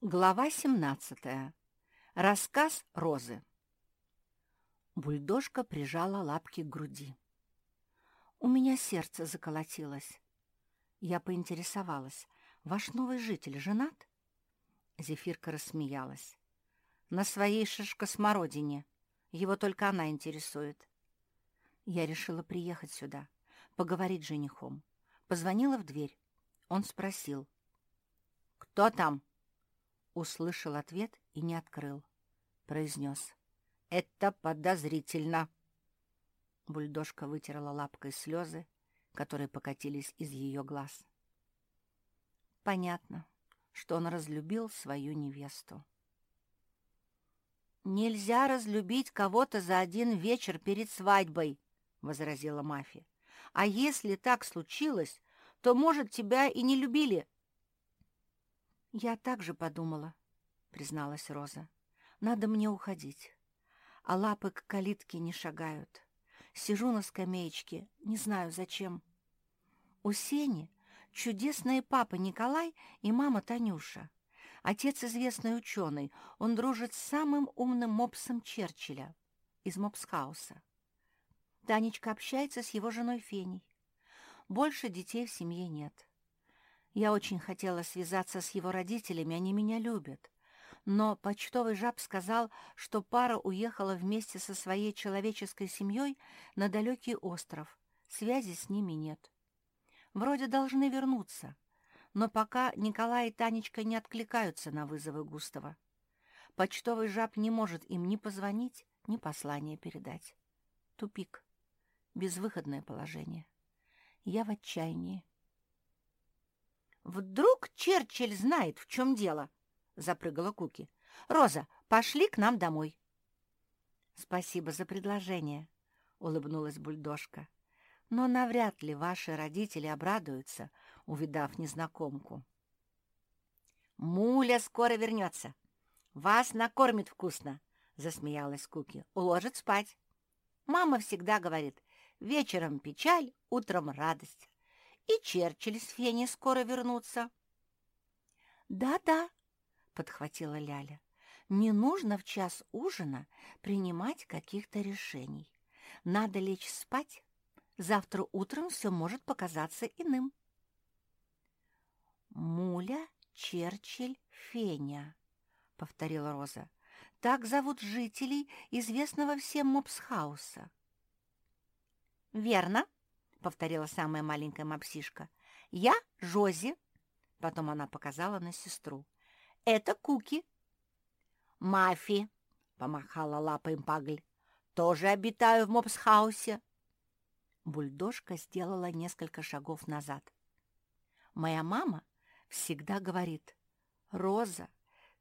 Глава 17. Рассказ Розы. Бульдожка прижала лапки к груди. У меня сердце заколотилось. Я поинтересовалась. «Ваш новый житель женат?» Зефирка рассмеялась. «На своей шишкосмородине. Его только она интересует». Я решила приехать сюда, поговорить с женихом. Позвонила в дверь. Он спросил. «Кто там?» Услышал ответ и не открыл. Произнес. «Это подозрительно!» Бульдожка вытерла лапкой слезы, которые покатились из ее глаз. Понятно, что он разлюбил свою невесту. «Нельзя разлюбить кого-то за один вечер перед свадьбой», — возразила Мафи. «А если так случилось, то, может, тебя и не любили». «Я так же подумала», — призналась Роза. «Надо мне уходить. А лапы к калитке не шагают. Сижу на скамеечке, не знаю зачем. У Сени чудесные папа Николай и мама Танюша. Отец известный ученый, он дружит с самым умным мопсом Черчилля из мопсхауса. Танечка общается с его женой Феней. Больше детей в семье нет. Я очень хотела связаться с его родителями, они меня любят. Но почтовый жаб сказал, что пара уехала вместе со своей человеческой семьей на далекий остров. Связи с ними нет. Вроде должны вернуться, но пока Николай и Танечка не откликаются на вызовы Густава. Почтовый жаб не может им ни позвонить, ни послание передать. Тупик. Безвыходное положение. Я в отчаянии. «Вдруг Черчилль знает, в чем дело?» запрыгала Куки. «Роза, пошли к нам домой». «Спасибо за предложение», — улыбнулась бульдожка. «Но навряд ли ваши родители обрадуются, увидав незнакомку». «Муля скоро вернется. Вас накормит вкусно», — засмеялась Куки. «Уложит спать. Мама всегда говорит, вечером печаль, утром радость. И Черчилль с Фенни скоро вернутся». «Да-да», подхватила Ляля. «Не нужно в час ужина принимать каких-то решений. Надо лечь спать. Завтра утром все может показаться иным». «Муля, Черчилль, Феня», — повторила Роза. «Так зовут жителей известного всем мопсхауса». «Верно», — повторила самая маленькая мопсишка. «Я Жози». Потом она показала на сестру. Это Куки. Мафи, помахала лапой Пагль, тоже обитаю в мопсхаусе. Бульдожка сделала несколько шагов назад. Моя мама всегда говорит, «Роза,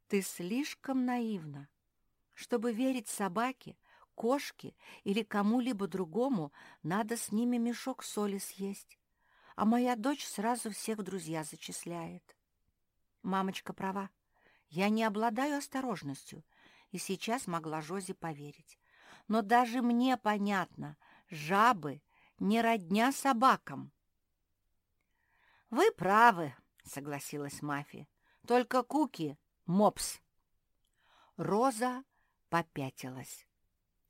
ты слишком наивна. Чтобы верить собаке, кошке или кому-либо другому, надо с ними мешок соли съесть. А моя дочь сразу всех друзья зачисляет. Мамочка права. Я не обладаю осторожностью, и сейчас могла Жозе поверить. Но даже мне понятно, жабы не родня собакам. «Вы правы», — согласилась Мафи. «Только Куки — мопс». Роза попятилась.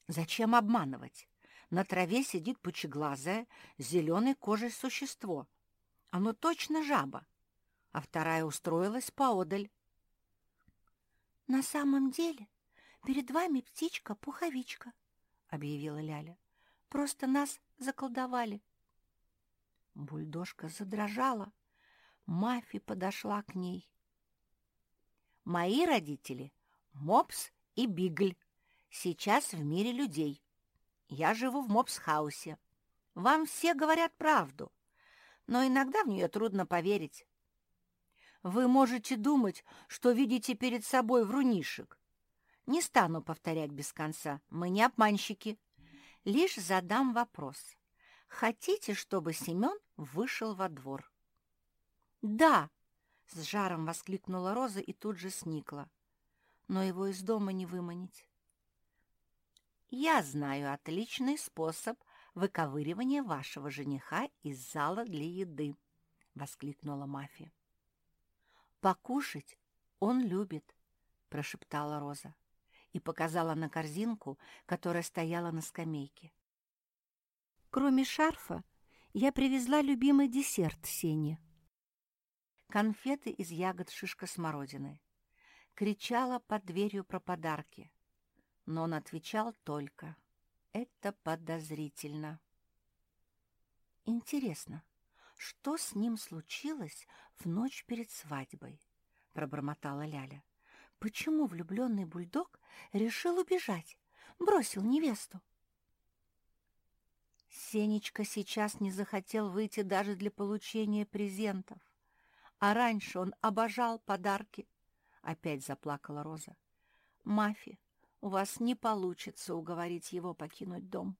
«Зачем обманывать? На траве сидит пучеглазое, зеленой кожей существо. Оно точно жаба, а вторая устроилась поодаль. «На самом деле перед вами птичка-пуховичка», — объявила Ляля. «Просто нас заколдовали». Бульдожка задрожала. Мафи подошла к ней. «Мои родители — Мопс и Бигль. Сейчас в мире людей. Я живу в Мопс-хаусе. Вам все говорят правду, но иногда в нее трудно поверить. Вы можете думать, что видите перед собой врунишек. Не стану повторять без конца, мы не обманщики. Лишь задам вопрос. Хотите, чтобы Семен вышел во двор? «Да!» — с жаром воскликнула Роза и тут же сникла. Но его из дома не выманить. «Я знаю отличный способ выковыривания вашего жениха из зала для еды», — воскликнула мафия. «Покушать Он любит, прошептала Роза и показала на корзинку, которая стояла на скамейке. Кроме шарфа, я привезла любимый десерт Сене. Конфеты из ягод шишка смородины. Кричала под дверью про подарки. Но он отвечал только «Это подозрительно». Интересно, что с ним случилось в ночь перед свадьбой? Пробормотала Ляля. Почему влюбленный бульдог решил убежать, бросил невесту? Сенечка сейчас не захотел выйти даже для получения презентов. А раньше он обожал подарки. Опять заплакала Роза. Мафи, у вас не получится уговорить его покинуть дом.